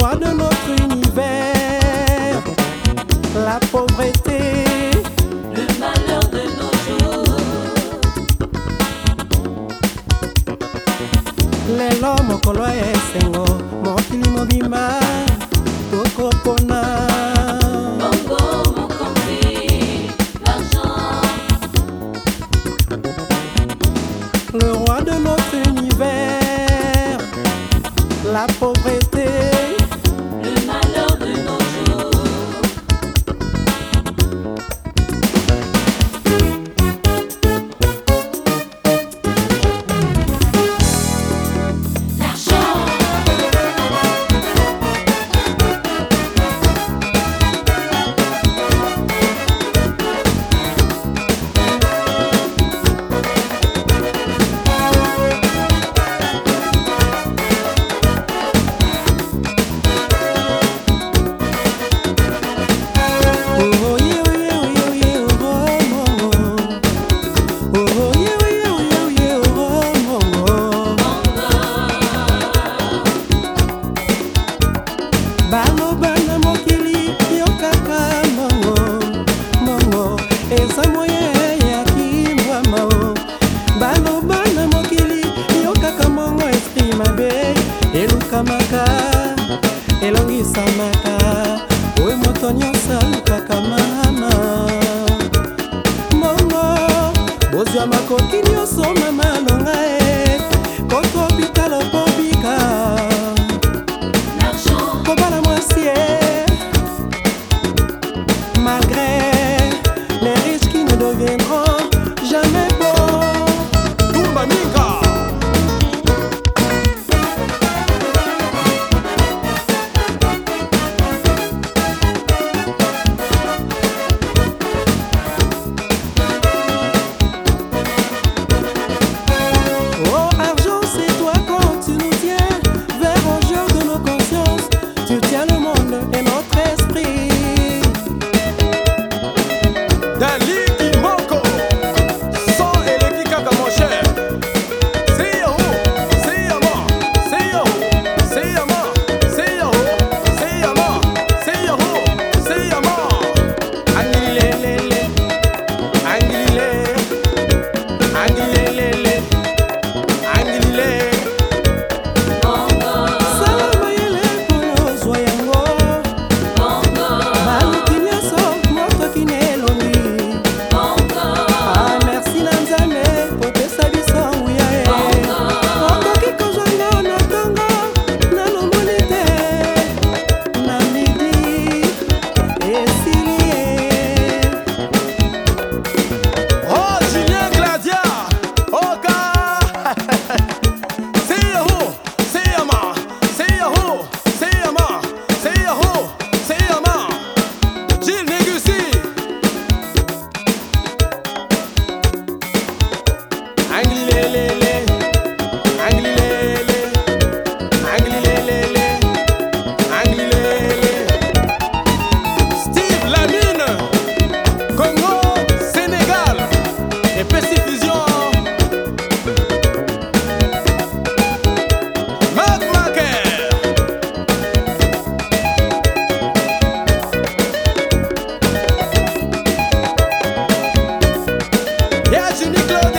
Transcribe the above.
notre univers, la pauvreté, le malheur de nos jours. lelo mokolo esengo mokili mobimba tokopona Bongo, mokonzi, l'argent, le roi de notre univers, la pauvreté, baloba na mokili yokaka mongo mongo eza moye ya kimbwama o baloba na mokili yokaka mongo esprit mabe elukamaka elongisamaka oyo moto nyonso alukaka mama. Mongo bozwa makoki todo